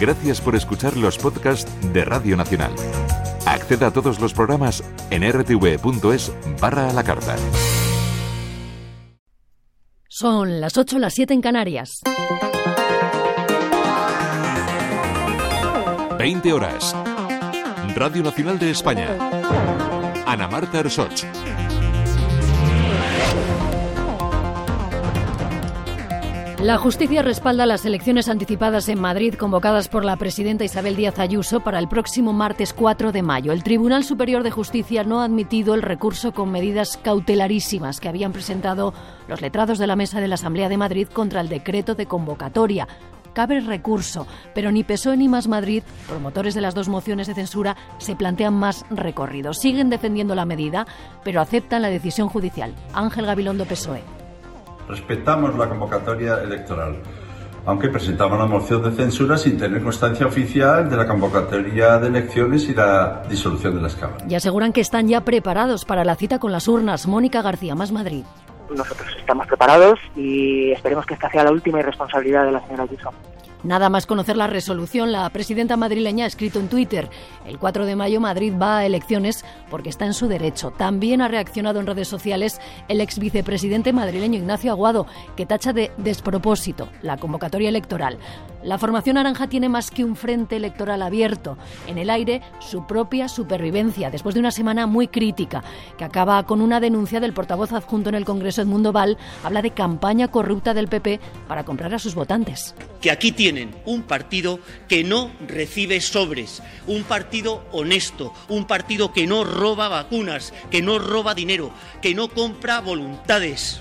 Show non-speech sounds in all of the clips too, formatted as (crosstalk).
Gracias por escuchar los podcasts de Radio Nacional. Acceda a todos los programas en rtv.es barra a la carta. Son las 8 las 7 en Canarias. 20 horas. Radio Nacional de España. Ana Marta Ersoch. La justicia respalda las elecciones anticipadas en Madrid convocadas por la presidenta Isabel Díaz Ayuso para el próximo martes 4 de mayo. El Tribunal Superior de Justicia no ha admitido el recurso con medidas cautelarísimas que habían presentado los letrados de la Mesa de la Asamblea de Madrid contra el decreto de convocatoria. Cabe recurso, pero ni PSOE ni Más Madrid, promotores de las dos mociones de censura, se plantean más recorridos. Siguen defendiendo la medida, pero aceptan la decisión judicial. Ángel Gabilondo, PSOE. Respetamos la convocatoria electoral, aunque presentamos la moción de censura sin tener constancia oficial de la convocatoria de elecciones y la disolución de las cámaras. Y aseguran que están ya preparados para la cita con las urnas. Mónica García, Más Madrid. Nosotros estamos preparados y esperemos que esta sea la última irresponsabilidad de la señora Ayuso. Nada más conocer la resolución, la presidenta madrileña ha escrito en Twitter, el 4 de mayo Madrid va a elecciones porque está en su derecho. También ha reaccionado en redes sociales el ex vicepresidente madrileño Ignacio Aguado, que tacha de despropósito la convocatoria electoral. La formación naranja tiene más que un frente electoral abierto. En el aire, su propia supervivencia, después de una semana muy crítica, que acaba con una denuncia del portavoz adjunto en el Congreso, Edmundo Val, habla de campaña corrupta del PP para comprar a sus votantes. Que aquí un partido que no recibe sobres, un partido honesto, un partido que no roba vacunas, que no roba dinero, que no compra voluntades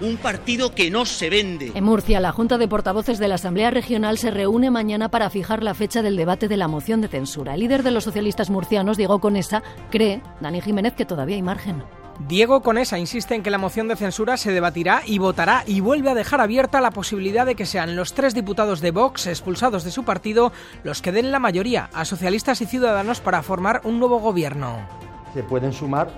un partido que no se vende. En Murcia, la Junta de Portavoces de la Asamblea Regional se reúne mañana para fijar la fecha del debate de la moción de censura. El líder de los socialistas murcianos, Diego Conesa, cree, Dani Jiménez, que todavía hay margen. Diego Conesa insiste en que la moción de censura se debatirá y votará y vuelve a dejar abierta la posibilidad de que sean los tres diputados de Vox expulsados de su partido los que den la mayoría a socialistas y ciudadanos para formar un nuevo gobierno. Se pueden sumar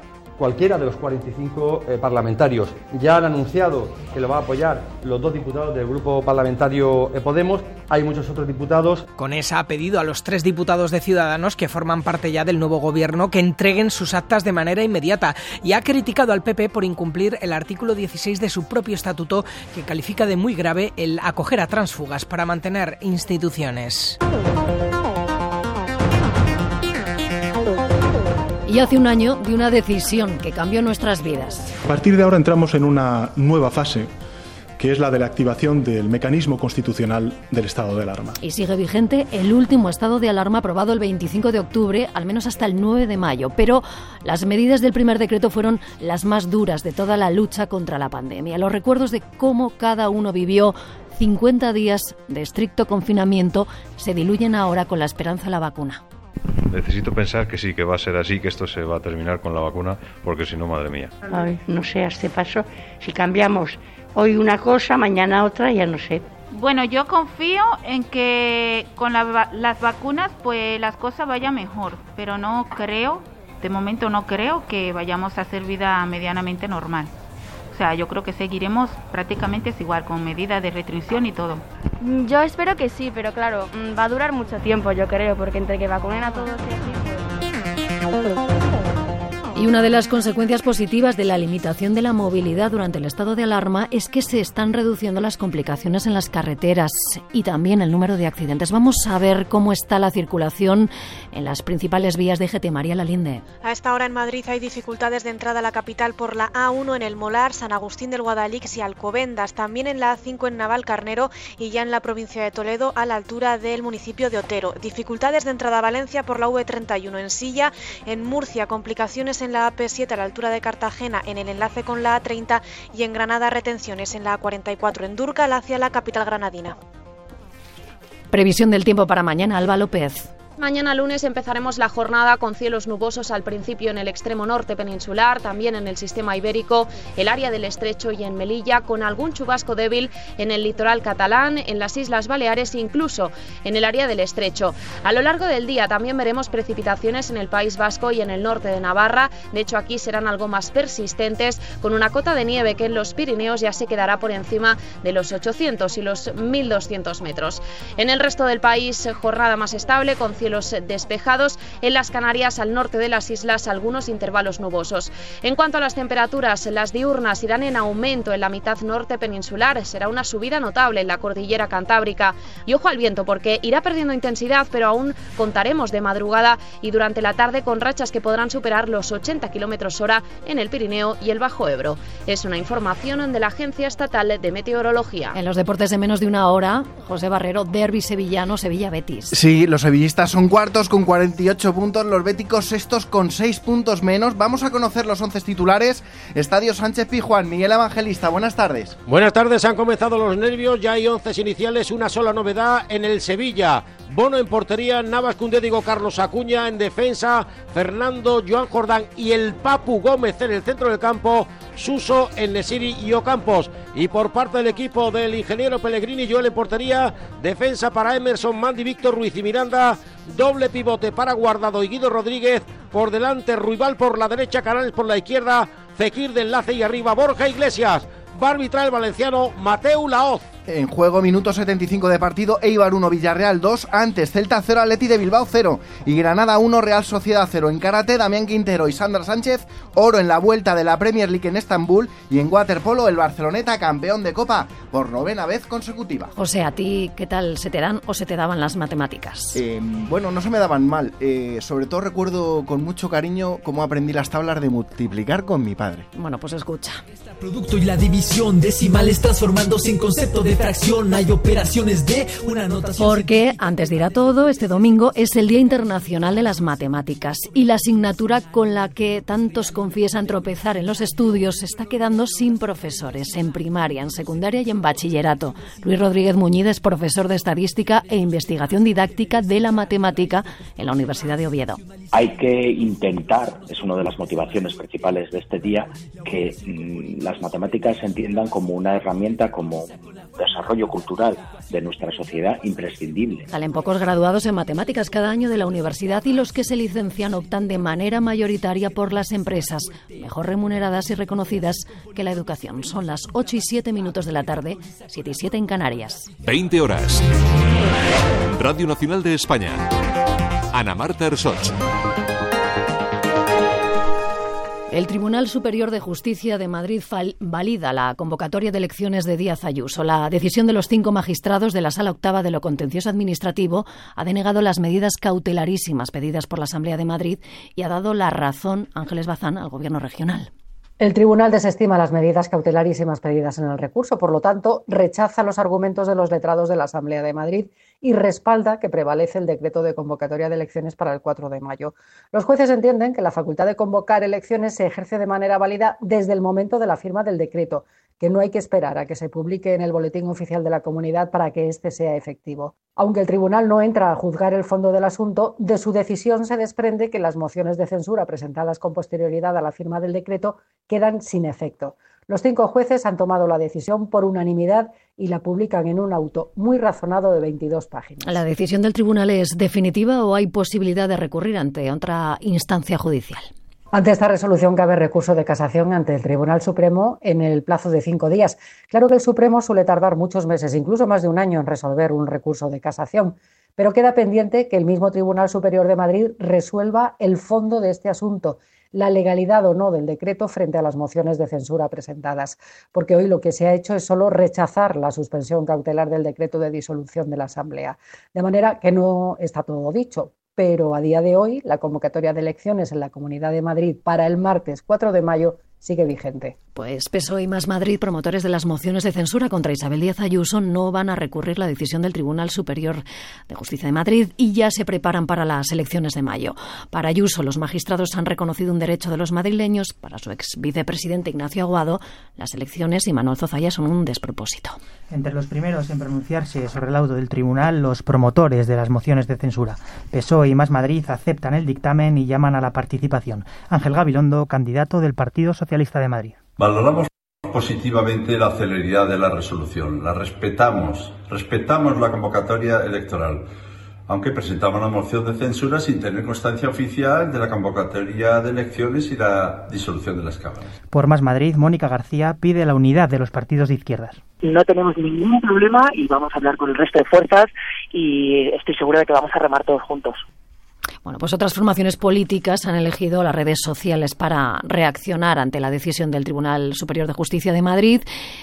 cualquiera de los 45 eh, parlamentarios. Ya han anunciado que lo va a apoyar los dos diputados del grupo parlamentario eh, Podemos. Hay muchos otros diputados. Con esa ha pedido a los tres diputados de Ciudadanos que forman parte ya del nuevo gobierno que entreguen sus actas de manera inmediata y ha criticado al PP por incumplir el artículo 16 de su propio estatuto que califica de muy grave el acoger a transfugas para mantener instituciones. Y hace un año de una decisión que cambió nuestras vidas. A partir de ahora entramos en una nueva fase que es la de la activación del mecanismo constitucional del estado de alarma. Y sigue vigente el último estado de alarma aprobado el 25 de octubre, al menos hasta el 9 de mayo. Pero las medidas del primer decreto fueron las más duras de toda la lucha contra la pandemia. Los recuerdos de cómo cada uno vivió 50 días de estricto confinamiento se diluyen ahora con la esperanza de la vacuna. Necesito pensar que sí, que va a ser así, que esto se va a terminar con la vacuna, porque si no, madre mía. Ay, no sé, a este paso, si cambiamos hoy una cosa, mañana otra, ya no sé. Bueno, yo confío en que con las vacunas pues las cosas vayan mejor, pero no creo, de momento no creo que vayamos a hacer vida medianamente normal. Sea, yo creo que seguiremos prácticamente igual, con medidas de restricción y todo. Yo espero que sí, pero claro, mm, va a durar mucho tiempo, yo creo, porque entre que vacunen a todos y una de las consecuencias positivas de la limitación de la movilidad durante el estado de alarma es que se están reduciendo las complicaciones en las carreteras y también el número de accidentes. Vamos a ver cómo está la circulación en las principales vías de GT. María Lalinde. A esta hora en Madrid hay dificultades de entrada a la capital por la A1 en el Molar, San Agustín del Guadalix y Alcobendas. También en la A5 en Naval Carnero y ya en la provincia de Toledo a la altura del municipio de Otero. Dificultades de entrada a Valencia por la V31 en Silla. En Murcia, complicaciones en la AP7 a la altura de Cartagena en el enlace con la A30 y en Granada retenciones en la A44 en Durcal hacia la capital granadina. Previsión del tiempo para mañana, Alba López. Mañana lunes empezaremos la jornada con cielos nubosos al principio en el extremo norte peninsular, también en el sistema ibérico, el área del estrecho y en Melilla, con algún chubasco débil en el litoral catalán, en las Islas Baleares e incluso en el área del estrecho. A lo largo del día también veremos precipitaciones en el País Vasco y en el norte de Navarra. De hecho, aquí serán algo más persistentes, con una cota de nieve que en los Pirineos ya se quedará por encima de los 800 y los 1200 metros. En el resto del país, jornada más estable con cielos los despejados. En las Canarias, al norte de las islas, algunos intervalos nubosos. En cuanto a las temperaturas, las diurnas irán en aumento en la mitad norte peninsular. Será una subida notable en la cordillera cantábrica. Y ojo al viento, porque irá perdiendo intensidad, pero aún contaremos de madrugada y durante la tarde con rachas que podrán superar los 80 kilómetros hora en el Pirineo y el Bajo Ebro. Es una información de la Agencia Estatal de Meteorología. En los deportes de menos de una hora, José Barrero, derby sevillano, Sevilla-Betis. Sí, los sevillistas son cuartos con 48 puntos, los béticos sextos con 6 puntos menos. Vamos a conocer los 11 titulares. Estadio Sánchez Pijuán, Miguel Evangelista, buenas tardes. Buenas tardes, han comenzado los nervios, ya hay 11 iniciales, una sola novedad en el Sevilla. Bono en portería, Navas Cundé, digo Carlos Acuña en defensa, Fernando, Joan Jordán y el Papu Gómez en el centro del campo, Suso, Nesiri y Ocampos. Y por parte del equipo del ingeniero Pellegrini, Joel en portería, defensa para Emerson, Mandy, Víctor Ruiz y Miranda, doble pivote para Guardado y Guido Rodríguez, por delante Ruibal por la derecha, Canales por la izquierda, Fekir de enlace y arriba Borja Iglesias, va el valenciano Mateu Laoz. En juego, minuto 75 de partido, Eibar 1, Villarreal 2, antes Celta 0, Atleti de Bilbao 0 y Granada 1, Real Sociedad 0. En karate, Damián Quintero y Sandra Sánchez, oro en la vuelta de la Premier League en Estambul y en waterpolo el Barceloneta campeón de Copa por novena vez consecutiva. O sea, ¿a ti qué tal se te dan o se te daban las matemáticas? Eh, bueno, no se me daban mal. Eh, sobre todo recuerdo con mucho cariño cómo aprendí las tablas de multiplicar con mi padre. Bueno, pues escucha. Producto y la división decimales transformándose en concepto de Hay operaciones de una notación. Porque, antes de ir a todo, este domingo es el Día Internacional de las Matemáticas y la asignatura con la que tantos confiesan tropezar en los estudios se está quedando sin profesores en primaria, en secundaria y en bachillerato. Luis Rodríguez Muñiz es profesor de Estadística e Investigación Didáctica de la Matemática en la Universidad de Oviedo. Hay que intentar, es una de las motivaciones principales de este día, que mm, las matemáticas se entiendan como una herramienta, como desarrollo cultural de nuestra sociedad imprescindible. Salen pocos graduados en matemáticas cada año de la universidad y los que se licencian optan de manera mayoritaria por las empresas, mejor remuneradas y reconocidas que la educación. Son las 8 y 7 minutos de la tarde, 7 y 7 en Canarias. 20 horas. Radio Nacional de España. Ana Marta Ersoch. El Tribunal Superior de Justicia de Madrid valida la convocatoria de elecciones de Díaz Ayuso. La decisión de los cinco magistrados de la Sala Octava de lo Contencioso Administrativo ha denegado las medidas cautelarísimas pedidas por la Asamblea de Madrid y ha dado la razón, Ángeles Bazán, al Gobierno regional. El tribunal desestima las medidas cautelarísimas pedidas en el recurso, por lo tanto, rechaza los argumentos de los letrados de la Asamblea de Madrid y respalda que prevalece el decreto de convocatoria de elecciones para el 4 de mayo. Los jueces entienden que la facultad de convocar elecciones se ejerce de manera válida desde el momento de la firma del decreto, que no hay que esperar a que se publique en el Boletín Oficial de la Comunidad para que éste sea efectivo. Aunque el tribunal no entra a juzgar el fondo del asunto, de su decisión se desprende que las mociones de censura presentadas con posterioridad a la firma del decreto quedan sin efecto. Los cinco jueces han tomado la decisión por unanimidad y la publican en un auto muy razonado de 22 páginas. ¿La decisión del tribunal es definitiva o hay posibilidad de recurrir ante otra instancia judicial? Ante esta resolución cabe recurso de casación ante el Tribunal Supremo en el plazo de cinco días. Claro que el Supremo suele tardar muchos meses, incluso más de un año, en resolver un recurso de casación, pero queda pendiente que el mismo Tribunal Superior de Madrid resuelva el fondo de este asunto la legalidad o no del decreto frente a las mociones de censura presentadas, porque hoy lo que se ha hecho es solo rechazar la suspensión cautelar del decreto de disolución de la Asamblea. De manera que no está todo dicho, pero a día de hoy la convocatoria de elecciones en la Comunidad de Madrid para el martes 4 de mayo sigue vigente. Pues PSOE y Más Madrid, promotores de las mociones de censura contra Isabel Díaz Ayuso, no van a recurrir la decisión del Tribunal Superior de Justicia de Madrid y ya se preparan para las elecciones de mayo. Para Ayuso, los magistrados han reconocido un derecho de los madrileños. Para su ex vicepresidente Ignacio Aguado, las elecciones y Manuel Zozaya son un despropósito. Entre los primeros en pronunciarse sobre el laudo del tribunal, los promotores de las mociones de censura. PSOE y Más Madrid aceptan el dictamen y llaman a la participación. Ángel Gabilondo, candidato del Partido Socialista de Madrid. Valoramos positivamente la celeridad de la resolución. La respetamos. Respetamos la convocatoria electoral aunque presentamos una moción de censura sin tener constancia oficial de la convocatoria de elecciones y la disolución de las cámaras. Por Más Madrid, Mónica García pide la unidad de los partidos de izquierdas. No tenemos ningún problema y vamos a hablar con el resto de fuerzas y estoy segura de que vamos a remar todos juntos. Bueno, pues otras formaciones políticas han elegido las redes sociales para reaccionar ante la decisión del Tribunal Superior de Justicia de Madrid,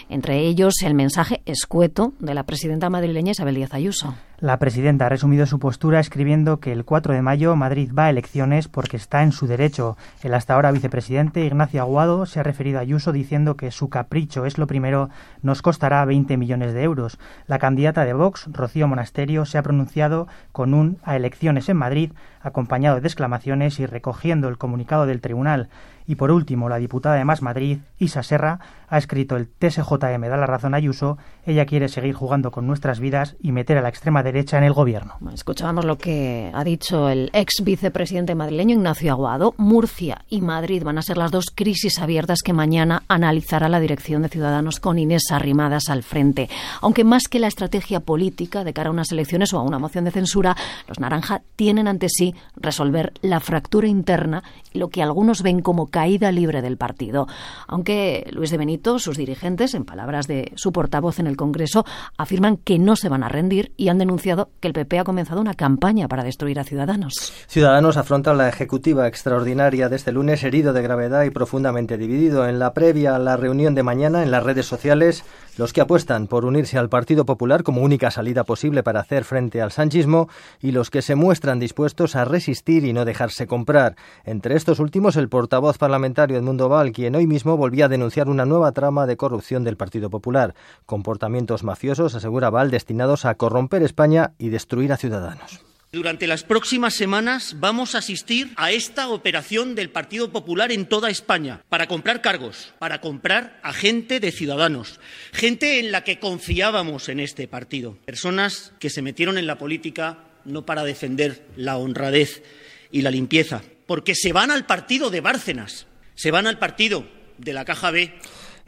entre ellos el mensaje escueto de la presidenta madrileña Isabel Díaz Ayuso. La presidenta ha resumido su postura escribiendo que el 4 de mayo Madrid va a elecciones porque está en su derecho. El hasta ahora vicepresidente Ignacio Aguado se ha referido a Ayuso diciendo que su capricho es lo primero, nos costará 20 millones de euros. La candidata de Vox, Rocío Monasterio, se ha pronunciado con un a elecciones en Madrid, acompañado de exclamaciones y recogiendo el comunicado del tribunal. Y por último, la diputada de Más Madrid, Isa Serra, ha escrito el TSJM da la razón a Ayuso, ella quiere seguir jugando con nuestras vidas y meter a la extrema derecha en el gobierno. Escuchábamos lo que ha dicho el ex vicepresidente madrileño Ignacio Aguado. Murcia y Madrid van a ser las dos crisis abiertas que mañana analizará la dirección de Ciudadanos con Inés Arrimadas al frente. Aunque más que la estrategia política de cara a unas elecciones o a una moción de censura, los naranja tienen ante sí resolver la fractura interna y lo que algunos ven como caída libre del partido. Aunque Luis de Benito sus dirigentes, en palabras de su portavoz en el Congreso, afirman que no se van a rendir y han denunciado que el PP ha comenzado una campaña para destruir a Ciudadanos. Ciudadanos afronta la ejecutiva extraordinaria de este lunes herido de gravedad y profundamente dividido. En la previa a la reunión de mañana en las redes sociales, los que apuestan por unirse al Partido Popular como única salida posible para hacer frente al sanchismo y los que se muestran dispuestos a resistir y no dejarse comprar. Entre estos últimos, el portavoz parlamentario Edmundo Val, quien hoy mismo volvía a denunciar una nueva trama de corrupción del Partido Popular. Comportamientos mafiosos, asegura Val, destinados a corromper España y destruir a ciudadanos. Durante las próximas semanas vamos a asistir a esta operación del Partido Popular en toda España para comprar cargos, para comprar a gente de ciudadanos, gente en la que confiábamos en este partido, personas que se metieron en la política no para defender la honradez y la limpieza, porque se van al partido de Bárcenas, se van al partido de la Caja B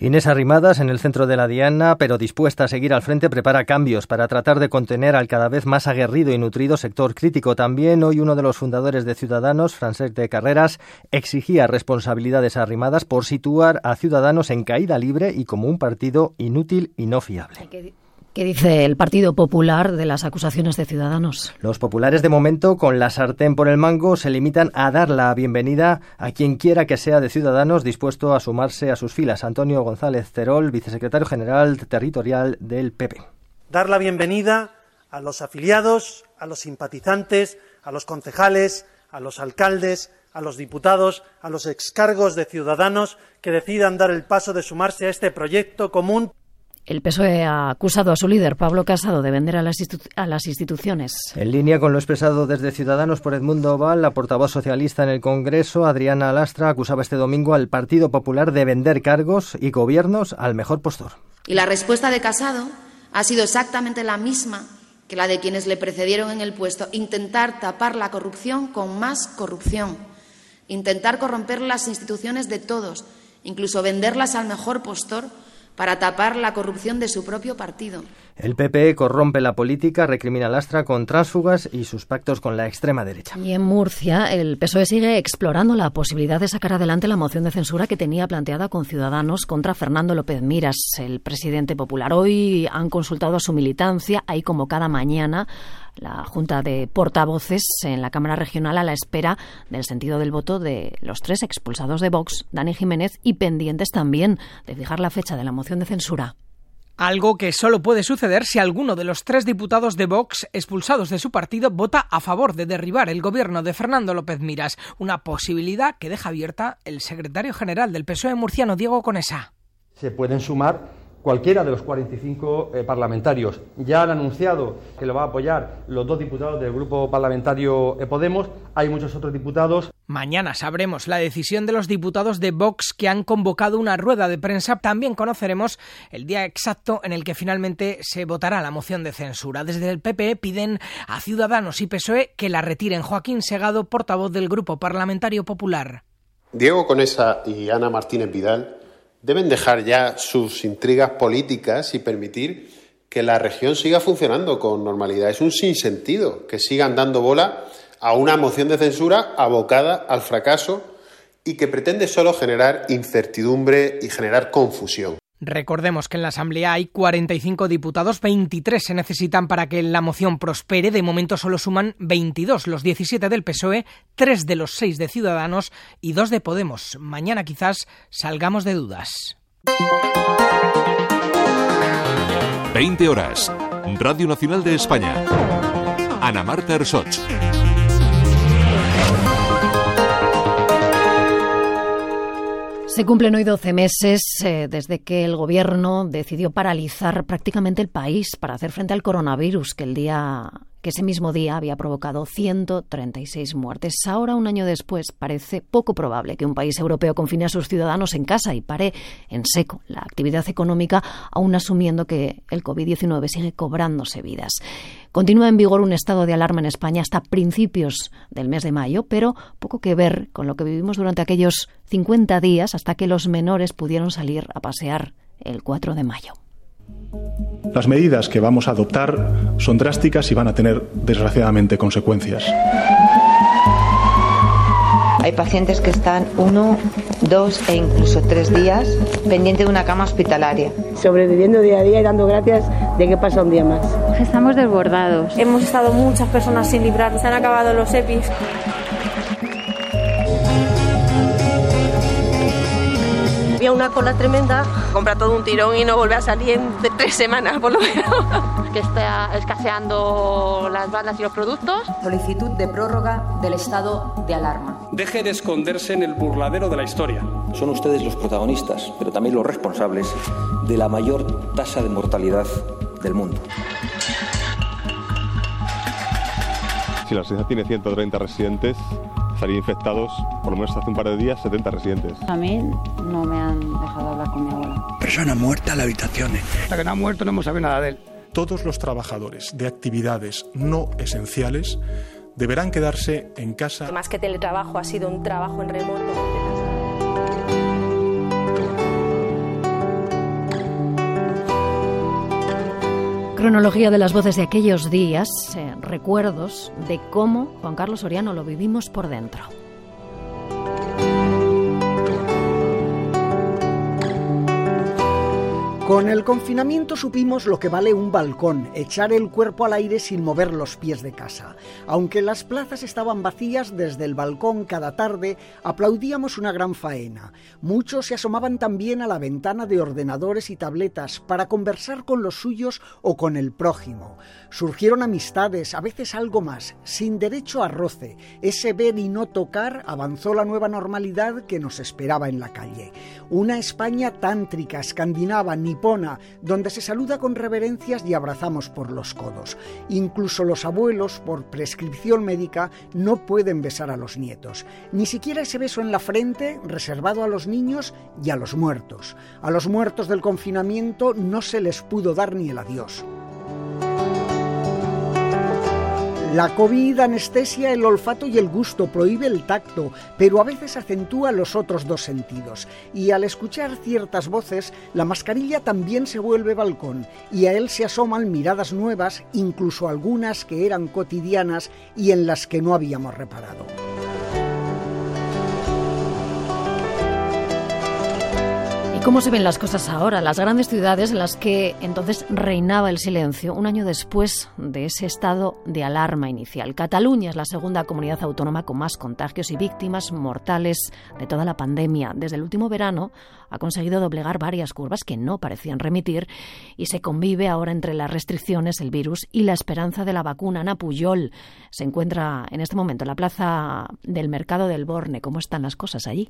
Inés Arrimadas, en el centro de la Diana, pero dispuesta a seguir al frente, prepara cambios para tratar de contener al cada vez más aguerrido y nutrido sector crítico. También hoy uno de los fundadores de Ciudadanos, Francesc de Carreras, exigía responsabilidades a Arrimadas por situar a Ciudadanos en caída libre y como un partido inútil y no fiable. ¿Qué dice el Partido Popular de las acusaciones de Ciudadanos? Los populares, de momento, con la sartén por el mango, se limitan a dar la bienvenida a quien quiera que sea de Ciudadanos dispuesto a sumarse a sus filas. Antonio González Cerol, vicesecretario general territorial del PP. Dar la bienvenida a los afiliados, a los simpatizantes, a los concejales, a los alcaldes, a los diputados, a los excargos de Ciudadanos que decidan dar el paso de sumarse a este proyecto común el PSOE ha acusado a su líder, Pablo Casado, de vender a las, a las, instituciones. En línea con lo expresado desde Ciudadanos por Edmundo Oval, la portavoz socialista en el Congreso, Adriana Lastra, acusaba este domingo al Partido Popular de vender cargos y gobiernos al mejor postor. Y la respuesta de Casado ha sido exactamente la misma que la de quienes le precedieron en el puesto, intentar tapar la corrupción con más corrupción, intentar corromper las instituciones de todos, incluso venderlas al mejor postor para tapar la corrupción de su propio partido. El PP corrompe la política, recrimina lastra con tránsfugas y sus pactos con la extrema derecha. Y en Murcia, el PSOE sigue explorando la posibilidad de sacar adelante la moción de censura que tenía planteada con Ciudadanos contra Fernando López Miras, el presidente popular. Hoy han consultado a su militancia, ahí como cada mañana la Junta de Portavoces en la Cámara Regional a la espera del sentido del voto de los tres expulsados de Vox, Dani Jiménez, y pendientes también de fijar la fecha de la moción de censura. Algo que solo puede suceder si alguno de los tres diputados de Vox expulsados de su partido vota a favor de derribar el gobierno de Fernando López Miras, una posibilidad que deja abierta el secretario general del PSOE murciano, Diego Conesa. Se pueden sumar cualquiera de los 45 eh, parlamentarios. Ya han anunciado que lo va a apoyar los dos diputados del grupo parlamentario eh, Podemos. Hay muchos otros diputados. Mañana sabremos la decisión de los diputados de Vox que han convocado una rueda de prensa. También conoceremos el día exacto en el que finalmente se votará la moción de censura. Desde el PP piden a Ciudadanos y PSOE que la retiren. Joaquín Segado, portavoz del Grupo Parlamentario Popular. Diego Conesa y Ana Martínez Vidal deben dejar ya sus intrigas políticas y permitir que la región siga funcionando con normalidad. Es un sinsentido que sigan dando bola a una moción de censura abocada al fracaso y que pretende solo generar incertidumbre y generar confusión. Recordemos que en la Asamblea hay 45 diputados, 23 se necesitan para que la moción prospere. De momento solo suman 22, los 17 del PSOE, 3 de los 6 de Ciudadanos y 2 de Podemos. Mañana quizás salgamos de dudas. 20 horas. Radio Nacional de España. Ana Marta Ersoch. Se cumplen hoy 12 meses eh, desde que el gobierno decidió paralizar prácticamente el país para hacer frente al coronavirus que el día que ese mismo día había provocado 136 muertes. Ahora, un año después, parece poco probable que un país europeo confine a sus ciudadanos en casa y pare en seco la actividad económica, aún asumiendo que el COVID-19 sigue cobrándose vidas. Continúa en vigor un estado de alarma en España hasta principios del mes de mayo, pero poco que ver con lo que vivimos durante aquellos 50 días hasta que los menores pudieron salir a pasear el 4 de mayo. Las medidas que vamos a adoptar son drásticas y van a tener, desgraciadamente, consecuencias. Hay pacientes que están uno, dos e incluso tres días pendiente de una cama hospitalaria. Sobreviviendo día a día y dando gracias de que pasa un día más. Estamos desbordados. Hemos estado muchas personas sin librar, se han acabado los EPIs. Había una cola tremenda, compra todo un tirón y no vuelve a salir en tres semanas por lo menos. (laughs) Que está escaseando las balas y los productos. Solicitud de prórroga del estado de alarma. Deje de esconderse en el burladero de la historia. Son ustedes los protagonistas, pero también los responsables de la mayor tasa de mortalidad del mundo. Si la ciudad tiene 130 residentes, estarían infectados, por lo menos hace un par de días, 70 residentes. A mí no me han dejado hablar con mi abuela. Persona muerta en la habitación. Hasta que no ha muerto no hemos sabido nada de él. Todos los trabajadores de actividades no esenciales deberán quedarse en casa. Más que teletrabajo ha sido un trabajo en remoto. Cronología de las voces de aquellos días, eh, recuerdos de cómo Juan Carlos Soriano lo vivimos por dentro. Con el confinamiento supimos lo que vale un balcón, echar el cuerpo al aire sin mover los pies de casa. Aunque las plazas estaban vacías, desde el balcón cada tarde aplaudíamos una gran faena. Muchos se asomaban también a la ventana de ordenadores y tabletas para conversar con los suyos o con el prójimo. Surgieron amistades, a veces algo más, sin derecho a roce. Ese ver y no tocar avanzó la nueva normalidad que nos esperaba en la calle. Una España tántrica, escandinava, ni donde se saluda con reverencias y abrazamos por los codos. Incluso los abuelos, por prescripción médica, no pueden besar a los nietos. Ni siquiera ese beso en la frente reservado a los niños y a los muertos. A los muertos del confinamiento no se les pudo dar ni el adiós. La COVID anestesia el olfato y el gusto, prohíbe el tacto, pero a veces acentúa los otros dos sentidos. Y al escuchar ciertas voces, la mascarilla también se vuelve balcón y a él se asoman miradas nuevas, incluso algunas que eran cotidianas y en las que no habíamos reparado. Cómo se ven las cosas ahora? Las grandes ciudades en las que entonces reinaba el silencio, un año después de ese estado de alarma inicial. Cataluña es la segunda comunidad autónoma con más contagios y víctimas mortales de toda la pandemia. Desde el último verano ha conseguido doblegar varias curvas que no parecían remitir y se convive ahora entre las restricciones, el virus y la esperanza de la vacuna. Ana Puyol se encuentra en este momento en la plaza del Mercado del Borne. ¿Cómo están las cosas allí?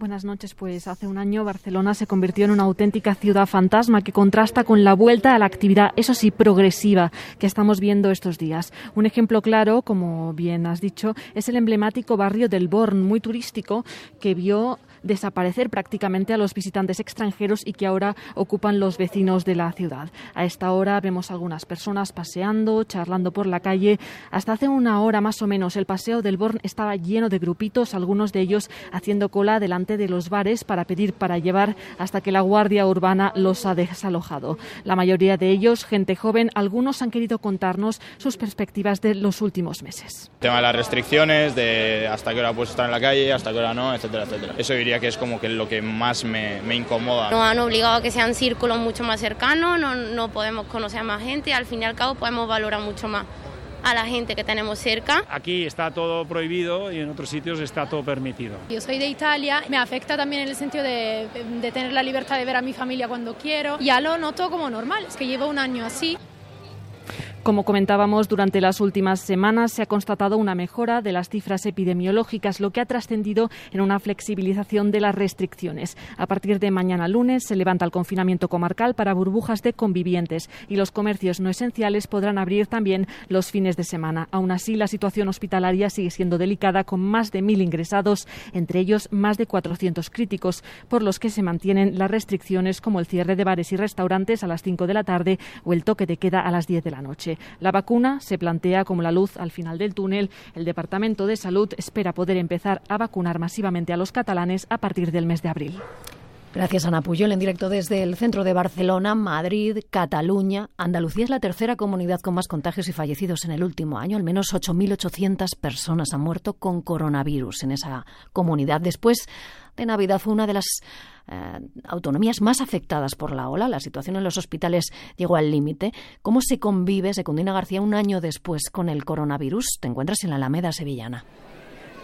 Buenas noches. Pues hace un año Barcelona se convirtió en una auténtica ciudad fantasma que contrasta con la vuelta a la actividad, eso sí, progresiva, que estamos viendo estos días. Un ejemplo claro, como bien has dicho, es el emblemático barrio del Born, muy turístico, que vio desaparecer prácticamente a los visitantes extranjeros y que ahora ocupan los vecinos de la ciudad. A esta hora vemos algunas personas paseando, charlando por la calle. Hasta hace una hora más o menos el paseo del Born estaba lleno de grupitos, algunos de ellos haciendo cola delante de los bares para pedir para llevar hasta que la Guardia Urbana los ha desalojado. La mayoría de ellos, gente joven, algunos han querido contarnos sus perspectivas de los últimos meses. El tema de las restricciones, de hasta qué hora puedes estar en la calle, hasta qué hora no, etcétera, etcétera. Eso que es como que lo que más me, me incomoda. Nos han obligado a que sean círculos mucho más cercanos, no, no podemos conocer a más gente y al fin y al cabo podemos valorar mucho más a la gente que tenemos cerca. Aquí está todo prohibido y en otros sitios está todo permitido. Yo soy de Italia, me afecta también en el sentido de, de tener la libertad de ver a mi familia cuando quiero. Ya lo noto como normal, es que llevo un año así. Como comentábamos, durante las últimas semanas se ha constatado una mejora de las cifras epidemiológicas, lo que ha trascendido en una flexibilización de las restricciones. A partir de mañana lunes se levanta el confinamiento comarcal para burbujas de convivientes y los comercios no esenciales podrán abrir también los fines de semana. Aún así, la situación hospitalaria sigue siendo delicada con más de mil ingresados, entre ellos más de 400 críticos, por los que se mantienen las restricciones como el cierre de bares y restaurantes a las 5 de la tarde o el toque de queda a las 10 de la noche. La vacuna se plantea como la luz al final del túnel. El Departamento de Salud espera poder empezar a vacunar masivamente a los catalanes a partir del mes de abril. Gracias, Ana Puyol. En directo desde el centro de Barcelona, Madrid, Cataluña. Andalucía es la tercera comunidad con más contagios y fallecidos en el último año. Al menos 8.800 personas han muerto con coronavirus en esa comunidad. Después de Navidad fue una de las eh, autonomías más afectadas por la ola. La situación en los hospitales llegó al límite. ¿Cómo se convive, Secundina García, un año después con el coronavirus? Te encuentras en la Alameda Sevillana.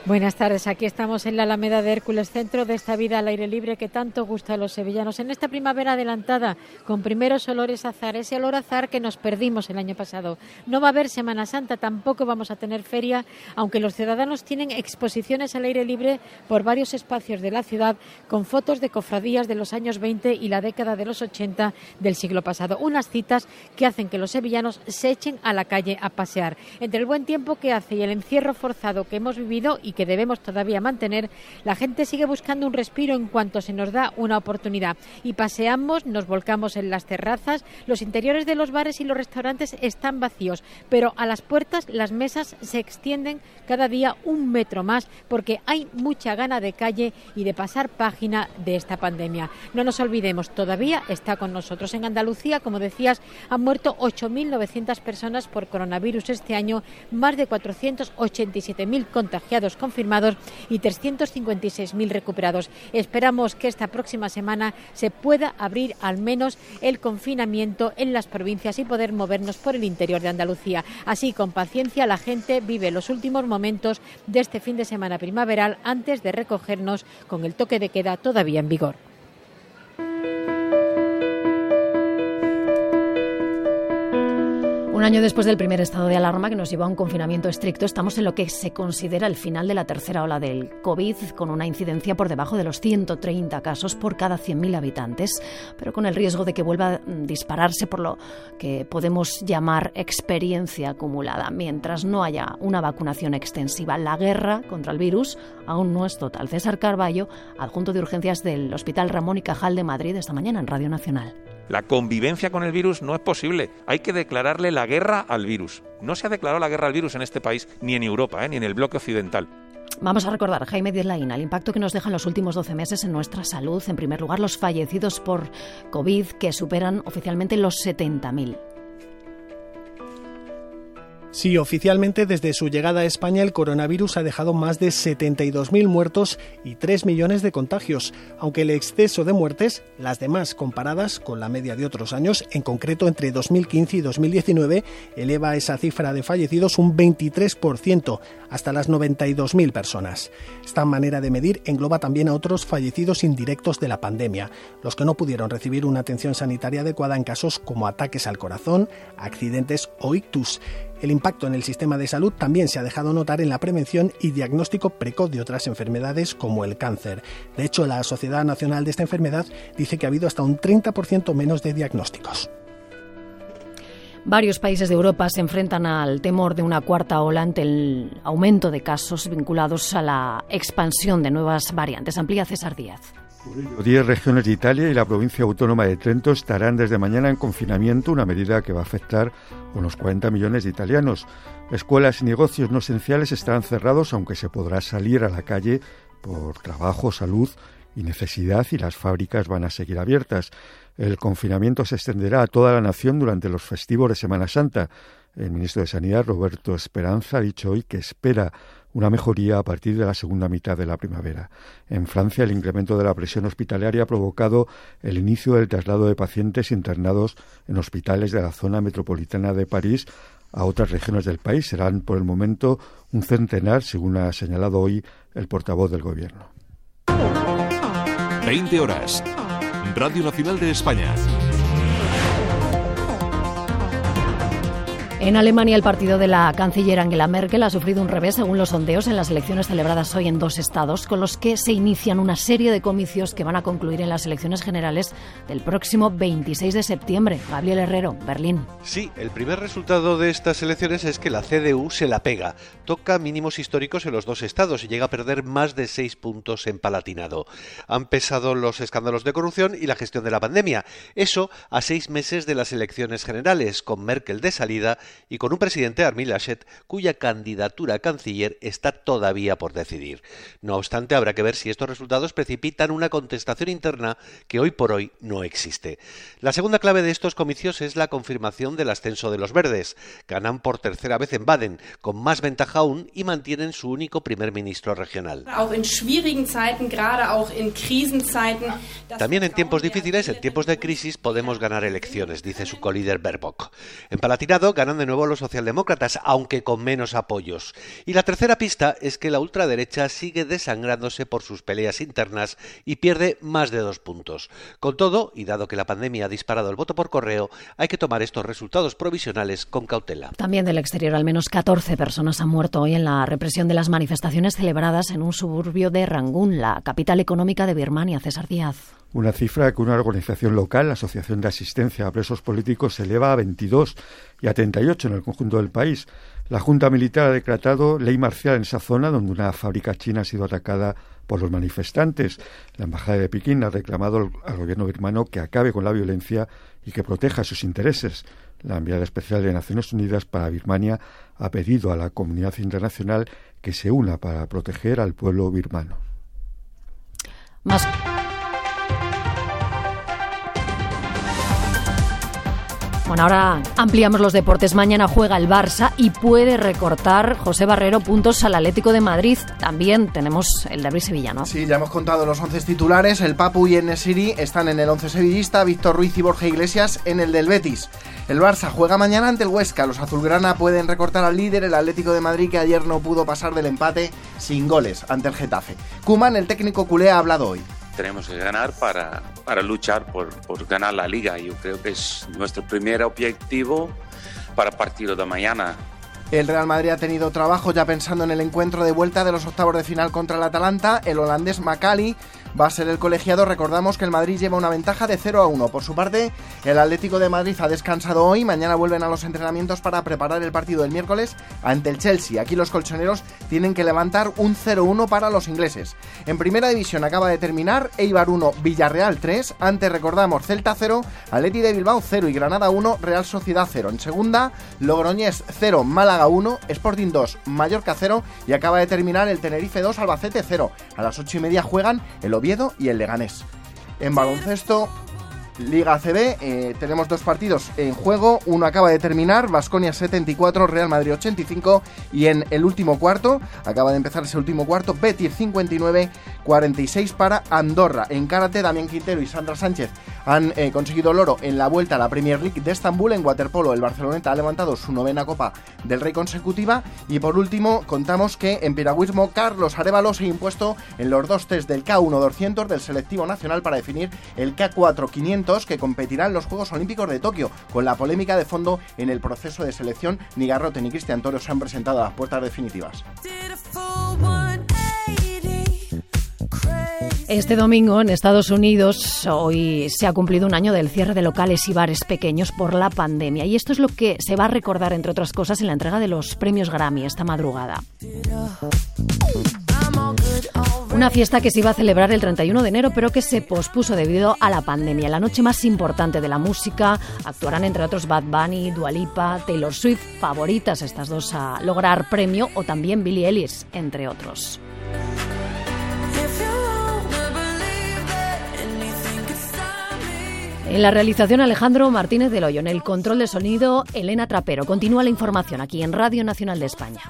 Buenas tardes, aquí estamos en la Alameda de Hércules, centro de esta vida al aire libre que tanto gusta a los sevillanos. En esta primavera adelantada, con primeros olores azar, ese olor azar que nos perdimos el año pasado. No va a haber Semana Santa, tampoco vamos a tener feria, aunque los ciudadanos tienen exposiciones al aire libre por varios espacios de la ciudad con fotos de cofradías de los años 20 y la década de los 80 del siglo pasado. Unas citas que hacen que los sevillanos se echen a la calle a pasear. Entre el buen tiempo que hace y el encierro forzado que hemos vivido y que debemos todavía mantener, la gente sigue buscando un respiro en cuanto se nos da una oportunidad. Y paseamos, nos volcamos en las terrazas, los interiores de los bares y los restaurantes están vacíos, pero a las puertas las mesas se extienden cada día un metro más porque hay mucha gana de calle y de pasar página de esta pandemia. No nos olvidemos, todavía está con nosotros. En Andalucía, como decías, han muerto 8.900 personas por coronavirus este año, más de 487.000 contagiados confirmados y 356.000 recuperados. Esperamos que esta próxima semana se pueda abrir al menos el confinamiento en las provincias y poder movernos por el interior de Andalucía. Así, con paciencia, la gente vive los últimos momentos de este fin de semana primaveral antes de recogernos con el toque de queda todavía en vigor. Año después del primer estado de alarma que nos llevó a un confinamiento estricto, estamos en lo que se considera el final de la tercera ola del COVID, con una incidencia por debajo de los 130 casos por cada 100.000 habitantes, pero con el riesgo de que vuelva a dispararse por lo que podemos llamar experiencia acumulada. Mientras no haya una vacunación extensiva, la guerra contra el virus aún no es total. César Carballo, adjunto de urgencias del Hospital Ramón y Cajal de Madrid, esta mañana en Radio Nacional. La convivencia con el virus no es posible. Hay que declararle la guerra al virus. No se ha declarado la guerra al virus en este país, ni en Europa, ¿eh? ni en el bloque occidental. Vamos a recordar, Jaime Díaz el impacto que nos dejan los últimos 12 meses en nuestra salud. En primer lugar, los fallecidos por COVID, que superan oficialmente los 70.000. Sí, oficialmente desde su llegada a España el coronavirus ha dejado más de 72.000 muertos y 3 millones de contagios, aunque el exceso de muertes, las demás comparadas con la media de otros años, en concreto entre 2015 y 2019, eleva esa cifra de fallecidos un 23%, hasta las 92.000 personas. Esta manera de medir engloba también a otros fallecidos indirectos de la pandemia, los que no pudieron recibir una atención sanitaria adecuada en casos como ataques al corazón, accidentes o ictus. El impacto en el sistema de salud también se ha dejado notar en la prevención y diagnóstico precoz de otras enfermedades como el cáncer. De hecho, la Sociedad Nacional de esta enfermedad dice que ha habido hasta un 30% menos de diagnósticos. Varios países de Europa se enfrentan al temor de una cuarta ola ante el aumento de casos vinculados a la expansión de nuevas variantes. Amplía César Díaz. Diez regiones de Italia y la provincia autónoma de Trento estarán desde mañana en confinamiento, una medida que va a afectar a unos 40 millones de italianos. Escuelas y negocios no esenciales estarán cerrados, aunque se podrá salir a la calle por trabajo, salud y necesidad, y las fábricas van a seguir abiertas. El confinamiento se extenderá a toda la nación durante los festivos de Semana Santa. El ministro de Sanidad, Roberto Esperanza, ha dicho hoy que espera una mejoría a partir de la segunda mitad de la primavera. En Francia, el incremento de la presión hospitalaria ha provocado el inicio del traslado de pacientes internados en hospitales de la zona metropolitana de París a otras regiones del país. Serán por el momento un centenar, según ha señalado hoy el portavoz del Gobierno. 20 horas. Radio Nacional de España. En Alemania, el partido de la canciller Angela Merkel ha sufrido un revés según los sondeos en las elecciones celebradas hoy en dos estados, con los que se inician una serie de comicios que van a concluir en las elecciones generales del próximo 26 de septiembre. Gabriel Herrero, Berlín. Sí, el primer resultado de estas elecciones es que la CDU se la pega. Toca mínimos históricos en los dos estados y llega a perder más de seis puntos en Palatinado. Han pesado los escándalos de corrupción y la gestión de la pandemia. Eso a seis meses de las elecciones generales, con Merkel de salida y con un presidente, Armin Laschet, cuya candidatura a canciller está todavía por decidir. No obstante, habrá que ver si estos resultados precipitan una contestación interna que hoy por hoy no existe. La segunda clave de estos comicios es la confirmación del ascenso de los verdes. Ganan por tercera vez en Baden, con más ventaja aún, y mantienen su único primer ministro regional. También en tiempos difíciles, en tiempos de crisis, podemos ganar elecciones, dice su colíder Baerbock. En Palatinado ganan de nuevo los socialdemócratas, aunque con menos apoyos. Y la tercera pista es que la ultraderecha sigue desangrándose por sus peleas internas y pierde más de dos puntos. Con todo, y dado que la pandemia ha disparado el voto por correo, hay que tomar estos resultados provisionales con cautela. También del exterior, al menos 14 personas han muerto hoy en la represión de las manifestaciones celebradas en un suburbio de Rangún, la capital económica de Birmania. César Díaz. Una cifra que una organización local, la Asociación de Asistencia a Presos Políticos, se eleva a 22 y a 38 en el conjunto del país. La Junta Militar ha decretado ley marcial en esa zona donde una fábrica china ha sido atacada por los manifestantes. La Embajada de Pekín ha reclamado al gobierno birmano que acabe con la violencia y que proteja sus intereses. La enviada especial de Naciones Unidas para Birmania ha pedido a la comunidad internacional que se una para proteger al pueblo birmano. Bueno, ahora ampliamos los deportes. Mañana juega el Barça y puede recortar José Barrero puntos al Atlético de Madrid. También tenemos el derby sevillano. Sí, ya hemos contado los once titulares. El Papu y el Nesiri están en el once sevillista, Víctor Ruiz y Borja Iglesias en el del Betis. El Barça juega mañana ante el Huesca. Los azulgrana pueden recortar al líder, el Atlético de Madrid, que ayer no pudo pasar del empate sin goles ante el Getafe. Kuman, el técnico culé, ha hablado hoy tenemos que ganar para, para luchar por, por, ganar la liga. Yo creo que es nuestro primer objetivo para partido de mañana. El Real Madrid ha tenido trabajo ya pensando en el encuentro de vuelta de los octavos de final contra el Atalanta. El holandés Macali va a ser el colegiado. Recordamos que el Madrid lleva una ventaja de 0 a 1. Por su parte, el Atlético de Madrid ha descansado hoy. Mañana vuelven a los entrenamientos para preparar el partido del miércoles ante el Chelsea. Aquí los colchoneros tienen que levantar un 0-1 para los ingleses. En primera división acaba de terminar Eibar 1, Villarreal 3. Antes recordamos Celta 0, Atleti de Bilbao 0 y Granada 1, Real Sociedad 0. En segunda, Logroñés 0, Málaga 1, Sporting 2, Mallorca 0 y acaba de terminar el Tenerife 2, Albacete 0. A las 8 y media juegan el Oviedo y el Leganés. En baloncesto, Liga CB, eh, tenemos dos partidos en juego. Uno acaba de terminar, Vasconia 74, Real Madrid 85. Y en el último cuarto, acaba de empezar ese último cuarto, Betis 59, 46 para Andorra. En karate, Damián Quintero y Sandra Sánchez han eh, conseguido el oro en la vuelta a la Premier League de Estambul. En waterpolo, el Barceloneta ha levantado su novena Copa del Rey consecutiva. Y por último, contamos que en piragüismo, Carlos Arevalo se ha impuesto en los dos test del K1 200 del selectivo nacional para definir el K4 500 que competirá en los Juegos Olímpicos de Tokio. Con la polémica de fondo en el proceso de selección, ni Garrote ni Cristian Toro se han presentado a las puertas definitivas. Este domingo en Estados Unidos hoy se ha cumplido un año del cierre de locales y bares pequeños por la pandemia y esto es lo que se va a recordar entre otras cosas en la entrega de los premios Grammy esta madrugada. Una fiesta que se iba a celebrar el 31 de enero, pero que se pospuso debido a la pandemia. La noche más importante de la música actuarán entre otros Bad Bunny, Dua Lipa, Taylor Swift, favoritas estas dos a lograr premio, o también Billie Ellis, entre otros. En la realización Alejandro Martínez del Hoyo, en el control de sonido Elena Trapero. Continúa la información aquí en Radio Nacional de España.